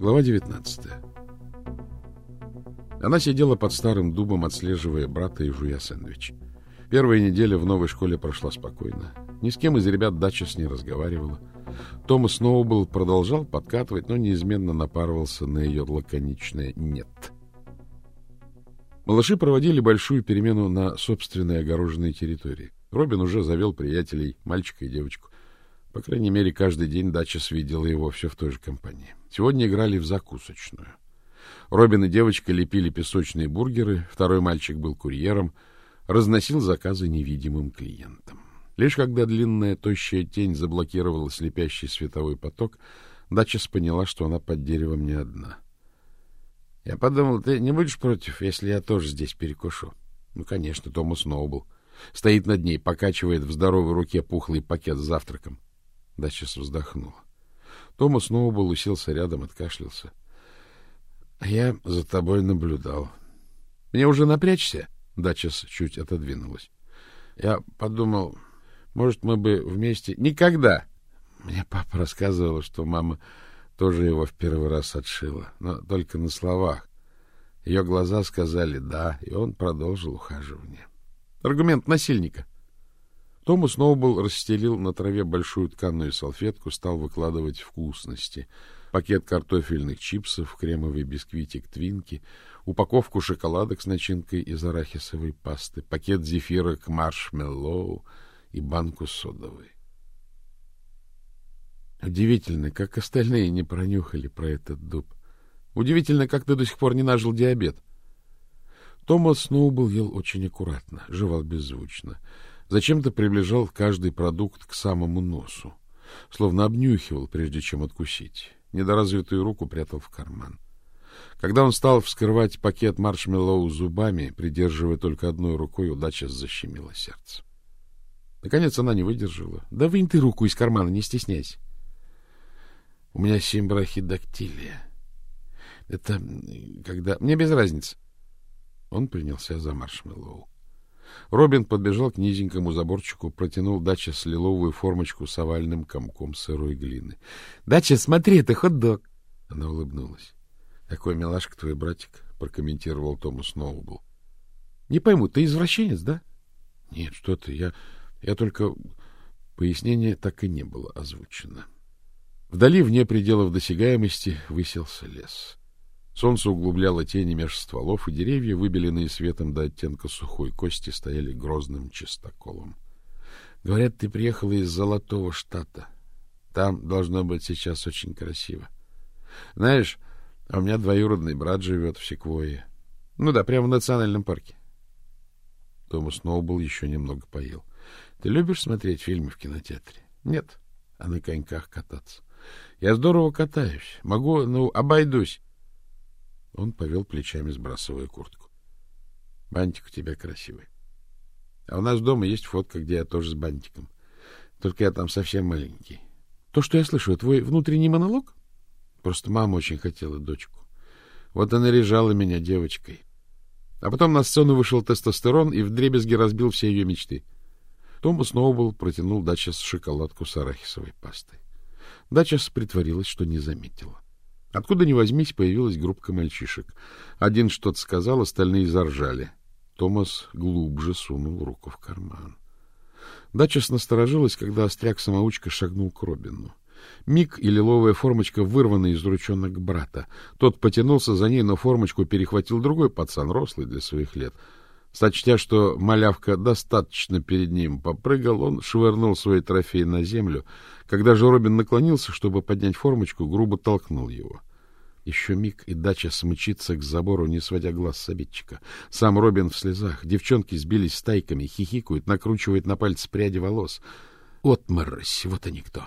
Глава 19 Она сидела под старым дубом, отслеживая брата и жуя сэндвич. Первая неделя в новой школе прошла спокойно. Ни с кем из ребят дача с ней разговаривала. Томас Сноубл продолжал подкатывать, но неизменно напарывался на ее лаконичное «нет». Малыши проводили большую перемену на собственной огороженной территории. Робин уже завел приятелей, мальчика и девочку. По крайней мере, каждый день дача свидела его все в той же компании. Сегодня играли в закусочную. Робин и девочка лепили песочные бургеры, второй мальчик был курьером, разносил заказы невидимым клиентам. Лишь когда длинная тощая тень заблокировала слепящий световой поток, Дачес поняла, что она под деревом не одна. — Я подумал, ты не будешь против, если я тоже здесь перекушу? Ну, конечно, Томас Сноубл. Стоит над ней, покачивает в здоровой руке пухлый пакет с завтраком. Дачес вздохнула. Томас Сноубл уселся рядом, откашлялся. — А я за тобой наблюдал. — Мне уже напрячься? Дачес чуть отодвинулась. Я подумал, может, мы бы вместе... Никогда! Мне папа рассказывал, что мама тоже его в первый раз отшила, но только на словах. Ее глаза сказали «да», и он продолжил ухаживание. Аргумент насильника. Томас Сноубл расстелил на траве большую тканую салфетку, стал выкладывать вкусности. Пакет картофельных чипсов, кремовый бисквитик твинки, упаковку шоколадок с начинкой из арахисовой пасты, пакет зефирок маршмеллоу и банку содовой. Удивительно, как остальные не пронюхали про этот дуб. Удивительно, как ты до сих пор не нажил диабет. Томас Сноубл ел очень аккуратно, жевал беззвучно. Зачем-то приближал каждый продукт к самому носу, словно обнюхивал, прежде чем откусить. Недоразвитую руку прятал в карман. Когда он стал вскрывать пакет маршмеллоу зубами, придерживая только одной рукой, удача защемила сердце. Наконец она не выдержала. — Да вынь ты руку из кармана, не стесняйся. — У меня симбрахидактилия. Это когда... Мне без разницы. Он принялся за маршмеллоу. Робин подбежал к низенькому заборчику, протянул Дача с лиловую формочку с овальным комком сырой глины. — Дача, смотри, это хот-дог! Она улыбнулась. — Какой милашка твой братик, — прокомментировал Томас Сноубл. — Не пойму, ты извращенец, да? — Нет, что ты, я... Я только... Пояснение так и не было озвучено. Вдали, вне пределов досягаемости, выселся лес. Солнце углубляло тени меж стволов, и деревья, выбеленные светом до оттенка сухой кости, стояли грозным чистоколом. — Говорят, ты приехала из Золотого Штата. Там должно быть сейчас очень красиво. Знаешь, а у меня двоюродный брат живет в Секвойе. Ну да, прямо в национальном парке. Томас Сноубл еще немного поел. — Ты любишь смотреть фильмы в кинотеатре? — Нет. А на коньках кататься? — Я здорово катаюсь. Могу, ну, обойдусь. Он повел плечами, сбрасывая куртку. — Бантик у тебя красивый. А у нас дома есть фотка, где я тоже с бантиком. Только я там совсем маленький. То, что я слышу, твой внутренний монолог? Просто мама очень хотела дочку. Вот она режала меня девочкой. А потом на сцену вышел тестостерон и вдребезги разбил все ее мечты. Томас Сноубл протянул Дачес шоколадку с арахисовой пастой. Дачес притворилась, что не заметила. Откуда ни возьмись, появилась группка мальчишек. Один что-то сказал, остальные заржали. Томас глубже сунул руку в карман. Дачес насторожилась, когда остряк-самоучка шагнул к Робину. Миг и лиловая формочка вырвана из ручонок брата. Тот потянулся за ней, но формочку перехватил другой пацан, рослый для своих лет — Сочтя, что малявка достаточно перед ним попрыгал, он швырнул свой трофей на землю. Когда же Робин наклонился, чтобы поднять формочку, грубо толкнул его. Еще миг, и дача смычится к забору, не сводя глаз с обидчика. Сам Робин в слезах. Девчонки сбились стайками, хихикают, накручивают на пальцы пряди волос. Отморозь, вот они кто.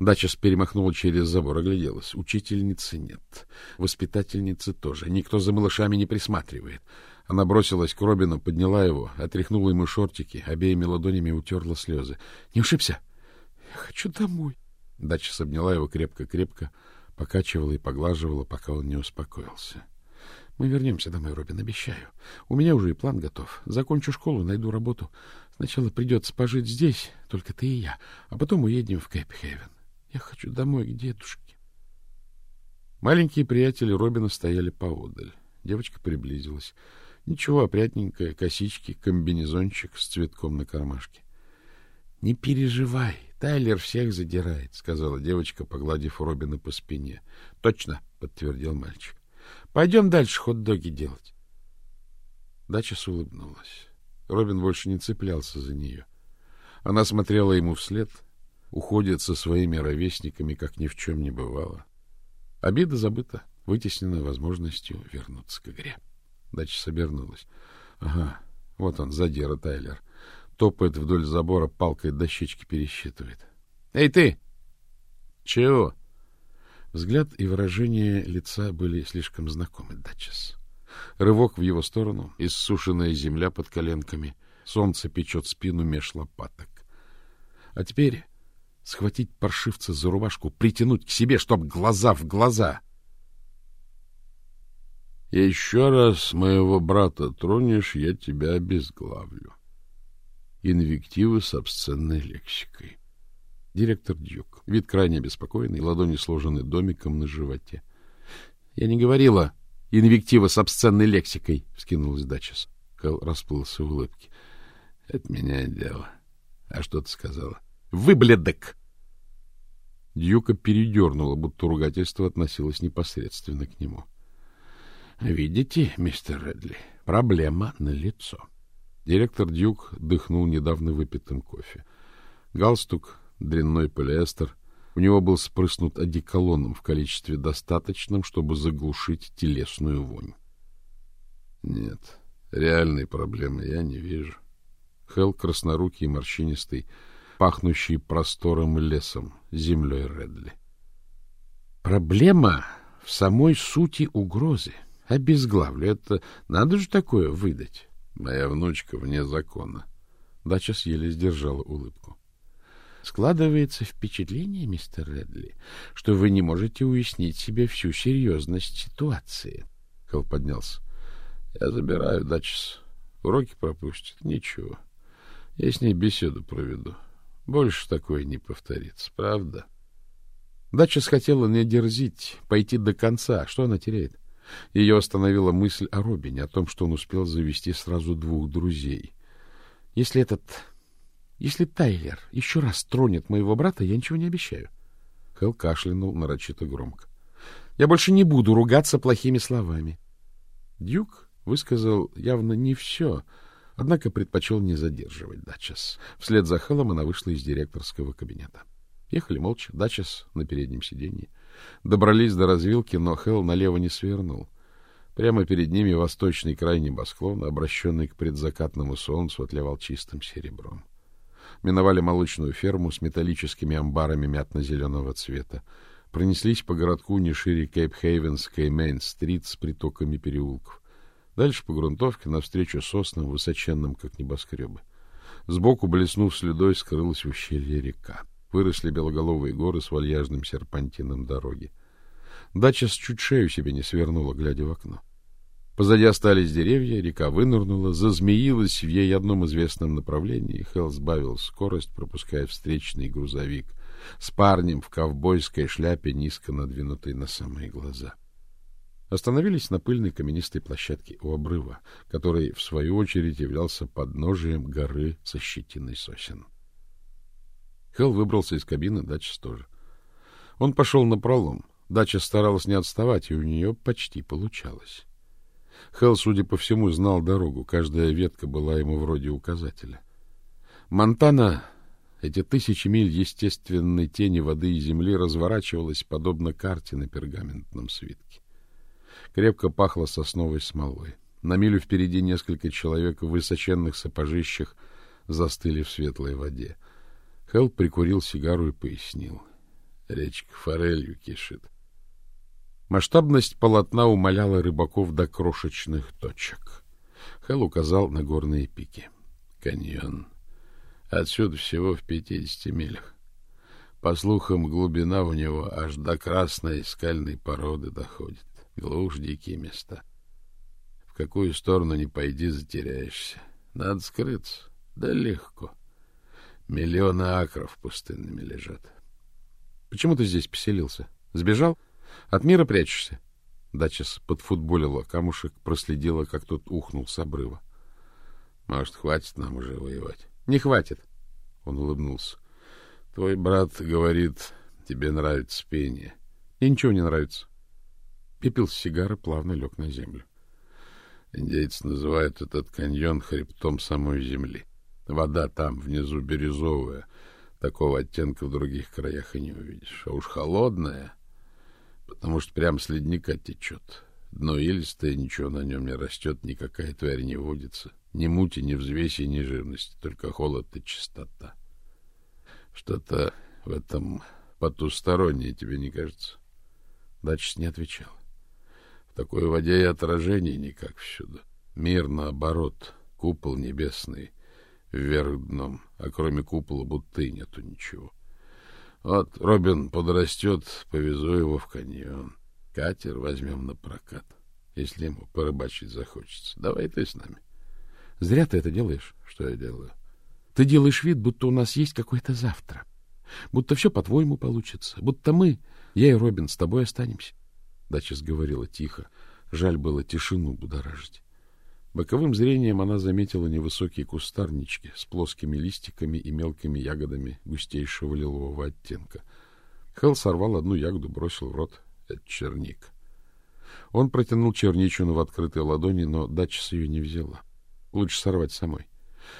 Дача перемахнула через забор, огляделась. Учительницы нет. Воспитательницы тоже. Никто за малышами не присматривает. Она бросилась к Робину, подняла его, отряхнула ему шортики, обеими ладонями утерла слезы. — Не ушибся? — Я хочу домой. Дача обняла его крепко-крепко, покачивала и поглаживала, пока он не успокоился. — Мы вернемся домой, Робин, обещаю. У меня уже и план готов. Закончу школу, найду работу. Сначала придется пожить здесь, только ты и я, а потом уедем в Кэп-Хевен. Я хочу домой к дедушке. Маленькие приятели Робина стояли поодаль. Девочка приблизилась. Ничего, опрятненькая, косички, комбинезончик с цветком на кармашке. — Не переживай, Тайлер всех задирает, — сказала девочка, погладив Робина по спине. — Точно, — подтвердил мальчик. — Пойдем дальше хот-доги делать. Дача улыбнулась. Робин больше не цеплялся за нее. Она смотрела ему вслед, уходит со своими ровесниками, как ни в чем не бывало. Обида забыта, вытеснена возможностью вернуться к игре. Дача собернулась. Ага, вот он, задира Тайлер. Топает вдоль забора, палкой дощечки пересчитывает. «Эй, ты!» «Чего?» Взгляд и выражение лица были слишком знакомы Датчес. Рывок в его сторону, иссушенная земля под коленками, солнце печет спину меж лопаток. А теперь схватить паршивца за рубашку, притянуть к себе, чтоб глаза в глаза. — Еще раз моего брата тронешь, я тебя обезглавлю. Инвективы с обсценной лексикой. Директор Дюк. Вид крайне беспокойный, ладони сложены домиком на животе. — Я не говорила инвективы с обсценной лексикой, — вскинулась Дачес. Кэл расплылся в улыбке. — Это меняет дело. А что ты сказала? Выбледок! Дьюка передернула, будто ругательство относилось непосредственно к нему. — Видите, мистер Редли, проблема на лицо. Директор Дюк дыхнул недавно выпитым кофе. Галстук, дрянной полиэстер. У него был спрыснут одеколоном в количестве достаточном, чтобы заглушить телесную вонь. — Нет, реальной проблемы я не вижу. Хелл краснорукий и морщинистый, пахнущий простором лесом, землей Редли. Проблема в самой сути угрозы. Обезглавлю. Это надо же такое выдать. Моя внучка вне закона. Дача еле сдержала улыбку. Складывается впечатление, мистер Редли, что вы не можете уяснить себе всю серьезность ситуации. Хелл поднялся. Я забираю Дачес. Уроки пропустит. Ничего. Я с ней беседу проведу. Больше такое не повторится, правда? Дача хотела не дерзить, пойти до конца. Что она теряет? Ее остановила мысль о Робине, о том, что он успел завести сразу двух друзей. Если этот... Если Тайлер еще раз тронет моего брата, я ничего не обещаю. Хелл кашлянул нарочито громко. Я больше не буду ругаться плохими словами. Дюк высказал явно не все, Однако предпочел не задерживать Дачес. Вслед за Хеллом она вышла из директорского кабинета. Ехали молча, Дачес на переднем сиденье. Добрались до развилки, но Хелл налево не свернул. Прямо перед ними восточный край небосклона, обращенный к предзакатному солнцу, отливал чистым серебром. Миновали молочную ферму с металлическими амбарами мятно-зеленого цвета. Пронеслись по городку не шире Кейп-Хейвенской Мейн-стрит с притоками переулков. Дальше по грунтовке навстречу соснам, высоченным, как небоскребы. Сбоку, блеснув следой, скрылась в ущелье река. Выросли белоголовые горы с вальяжным серпантином дороги. Дача с чуть шею себе не свернула, глядя в окно. Позади остались деревья, река вынырнула, зазмеилась в ей одном известном направлении. Хелл сбавил скорость, пропуская встречный грузовик с парнем в ковбойской шляпе, низко надвинутой на самые глаза. — Остановились на пыльной каменистой площадке у обрыва, который, в свою очередь, являлся подножием горы со щетиной сосен. Хелл выбрался из кабины, Дача тоже. Он пошел на пролом. Дача старалась не отставать, и у нее почти получалось. Хелл, судя по всему, знал дорогу. Каждая ветка была ему вроде указателя. Монтана, эти тысячи миль естественной тени воды и земли, разворачивалась подобно карте на пергаментном свитке. Крепко пахло сосновой смолой. На милю впереди несколько человек в высоченных сапожищах застыли в светлой воде. Хелл прикурил сигару и пояснил. Речка форелью кишит. Масштабность полотна умоляла рыбаков до крошечных точек. Хелл указал на горные пики. Каньон. Отсюда всего в пятидесяти милях. По слухам, глубина у него аж до красной скальной породы доходит. Глушь дикие места. В какую сторону не пойди, затеряешься. Надо скрыться. Да легко. Миллионы акров пустынными лежат. Почему ты здесь поселился? Сбежал? От мира прячешься? Дачес подфутболила камушек, проследила, как тот ухнул с обрыва. Может, хватит нам уже воевать? Не хватит. Он улыбнулся. Твой брат говорит, тебе нравится пение. И ничего не нравится. Пепел с сигары плавно лег на землю. Индейцы называют этот каньон хребтом самой земли. Вода там внизу бирюзовая, такого оттенка в других краях и не увидишь. А уж холодная, потому что прям с ледника течет. Дно илистое, ничего на нем не растет, никакая тварь не водится. Ни мути, ни взвеси, ни жирности, только холод и чистота. Что-то в этом потустороннее тебе не кажется? Дачс не отвечал. В такой воде и отражений не как всюду. Мир наоборот, купол небесный, вверх а кроме купола будто и нету ничего. Вот Робин подрастет, повезу его в каньон. Катер возьмем на прокат, если ему порыбачить захочется. Давай ты с нами. Зря ты это делаешь. Что я делаю? Ты делаешь вид, будто у нас есть какое-то завтра. Будто все по-твоему получится. Будто мы, я и Робин, с тобой останемся. Дачес говорила тихо. Жаль было тишину будоражить. Боковым зрением она заметила невысокие кустарнички с плоскими листиками и мелкими ягодами густейшего лилового оттенка. Хелл сорвал одну ягоду, бросил в рот. Это черник. Он протянул черничину в открытой ладони, но Дачес ее не взяла. Лучше сорвать самой.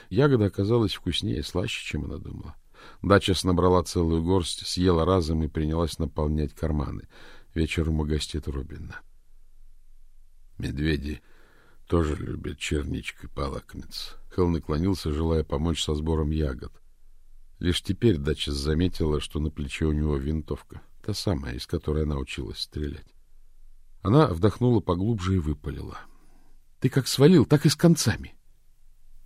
Ягода оказалась вкуснее и слаще, чем она думала. Дачес набрала целую горсть, съела разом и принялась наполнять карманы. Вечером угостит Робина. Медведи тоже любят черничкой полакомиться. Хелл наклонился, желая помочь со сбором ягод. Лишь теперь Дачес заметила, что на плече у него винтовка, та самая, из которой она училась стрелять. Она вдохнула поглубже и выпалила. — Ты как свалил, так и с концами.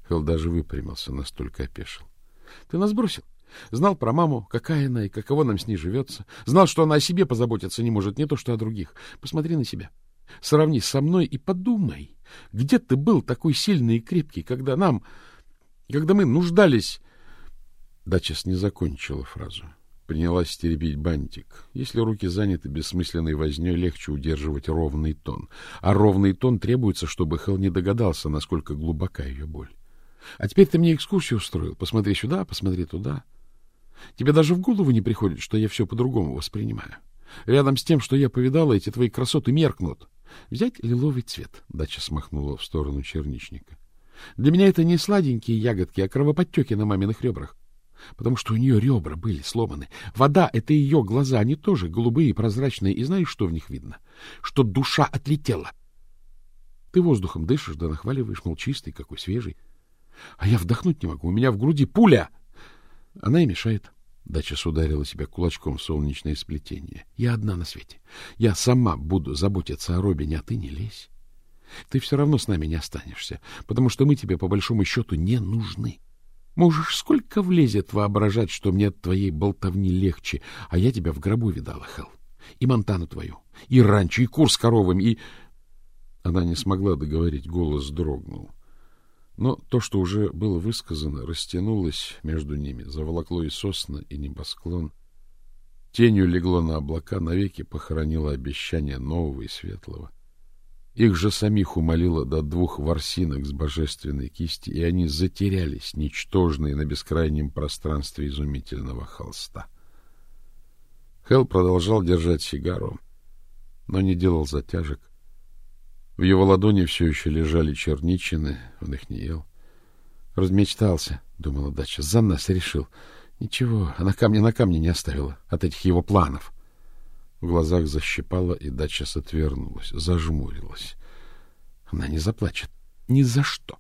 Хелл даже выпрямился, настолько опешил. — Ты нас бросил. Знал про маму, какая она и каково нам с ней живется. Знал, что она о себе позаботиться не может, не то что о других. Посмотри на себя. Сравни со мной и подумай, где ты был такой сильный и крепкий, когда нам... когда мы нуждались... Дачес не закончила фразу. Принялась теребить бантик. Если руки заняты бессмысленной вознёй, легче удерживать ровный тон. А ровный тон требуется, чтобы Хелл не догадался, насколько глубока ее боль. А теперь ты мне экскурсию устроил. Посмотри сюда, посмотри туда. Тебе даже в голову не приходит, что я все по-другому воспринимаю. Рядом с тем, что я повидала, эти твои красоты меркнут. Взять лиловый цвет, — дача смахнула в сторону черничника. Для меня это не сладенькие ягодки, а кровоподтеки на маминых ребрах. Потому что у нее ребра были сломаны. Вода — это ее глаза, они тоже голубые и прозрачные. И знаешь, что в них видно? Что душа отлетела. Ты воздухом дышишь, да нахваливаешь, мол, чистый, какой свежий. А я вдохнуть не могу, у меня в груди пуля. Она и мешает. Дача ударила себя кулачком в солнечное сплетение. Я одна на свете. Я сама буду заботиться о Робине, а ты не лезь. Ты все равно с нами не останешься, потому что мы тебе, по большому счету, не нужны. Можешь сколько влезет воображать, что мне от твоей болтовни легче, а я тебя в гробу видала, Хелл. И Монтану твою, и ранчо, и кур с коровами, и... Она не смогла договорить, голос дрогнул. Но то, что уже было высказано, растянулось между ними, заволокло и сосны, и небосклон. Тенью легло на облака, навеки похоронило обещание нового и светлого. Их же самих умолило до двух ворсинок с божественной кисти, и они затерялись, ничтожные на бескрайнем пространстве изумительного холста. Хелл продолжал держать сигару, но не делал затяжек, в его ладони все еще лежали черничины, он их не ел. Размечтался, думала дача, за нас решил. Ничего, она камня на камне не оставила от этих его планов. В глазах защипала, и дача отвернулась, зажмурилась. Она не заплачет. Ни за что.